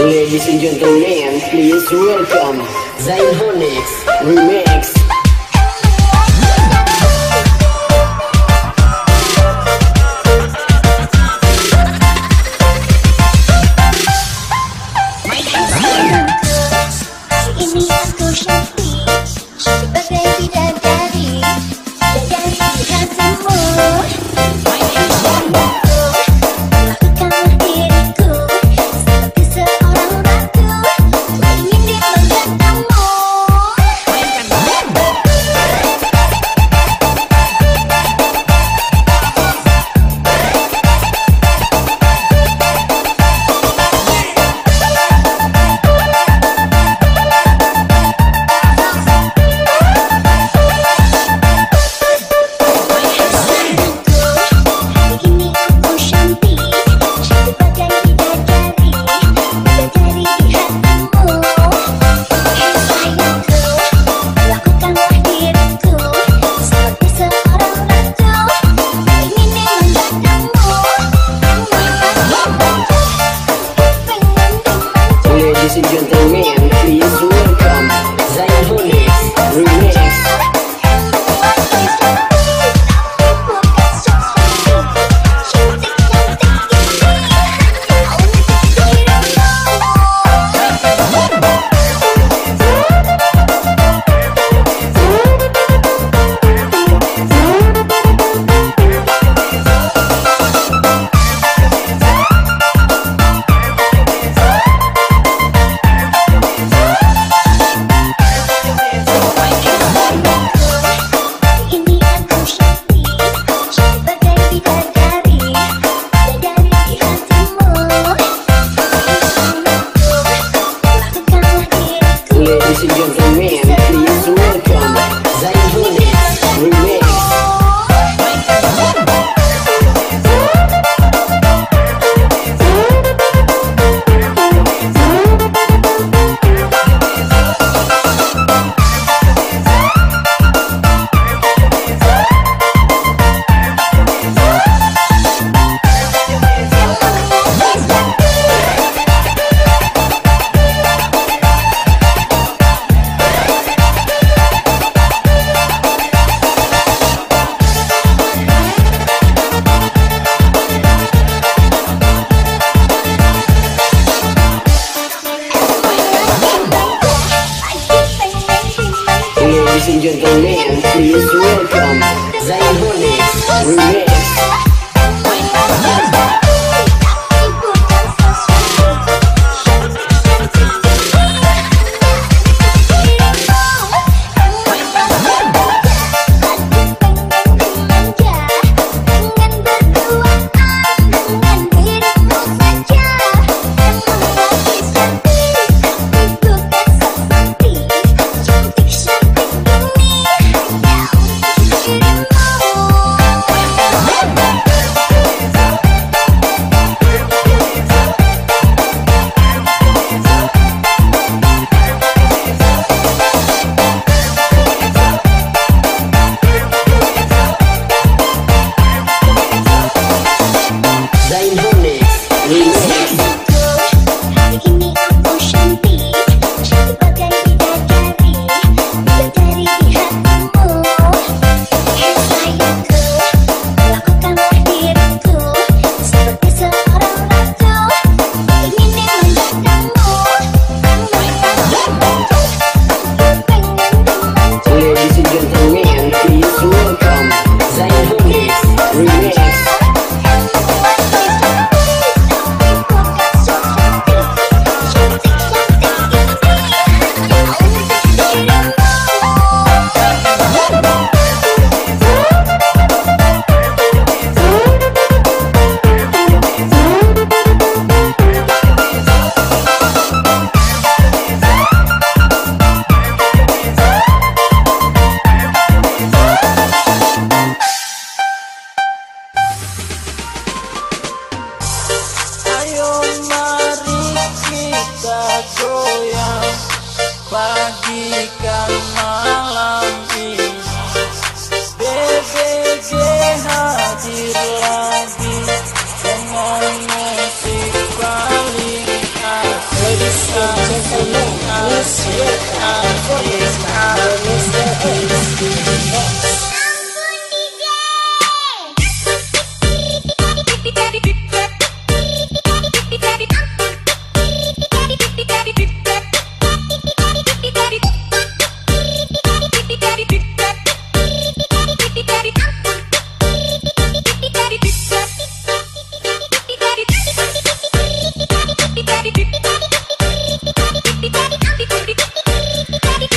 Ladies and gentlemen, please welcome Zionics Remix. gentlemen, please welcome Zion Remix. tak goyang bagikan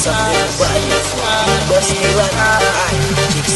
Something baik Bos Iwan